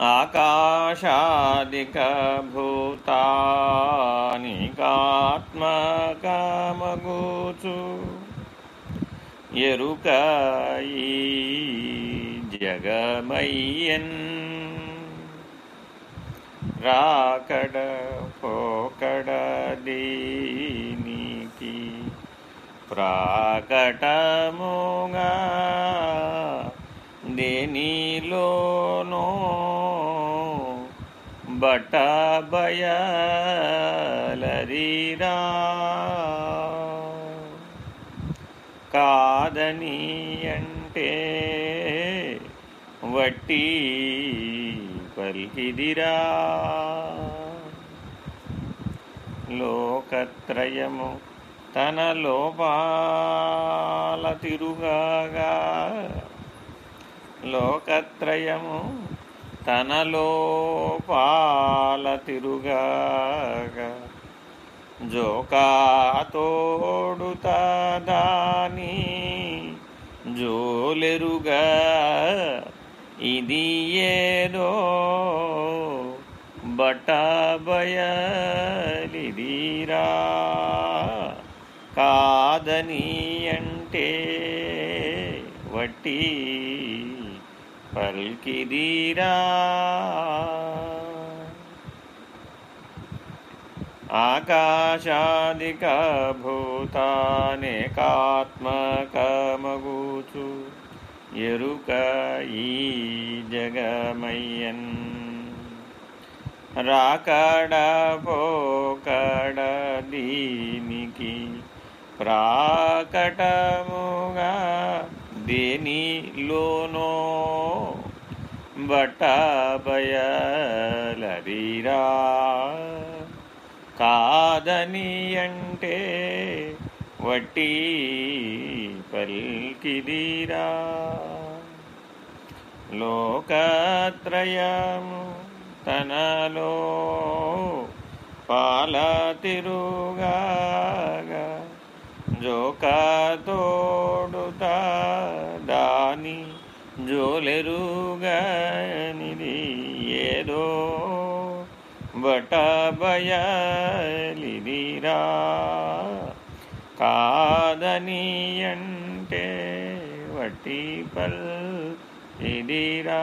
ఆకాశాదికభూతానికాత్మకమగూచు ఎరుకాయి జగమయ్యన్. రాకడ పోకడ దీనికి ప్రాకటముగా దేనిలో బయలరీరా. కాదని అంటే వట్టి పలికిదిరా. లోకత్రయము తన లోపాల తిరుగాగా. లోకత్రయము తన లోపా తిరుగాగా. జోకాతోడుత దాని జోలెరుగా. ఇది ఏదో బటాబయలిదిరా. కాదని అంటే వట్టి పల్కిదిరా. ఆకాశాదికభూతానేకాత్మకమగూచు. ఎరుక ఈ జగమయ్యన్. రాకడ పోకడ దీనికి ప్రాకటముగా దేనిలోనో బయలరీరా కాదని అంటే వట్టి పల్కిదిరా. లోకత్రయము తనలో పాల జోక తోడుతా దాని జోలెరుగనిది బటబయలిదిరా కాదనీయంటే అంటే ఇదిరా.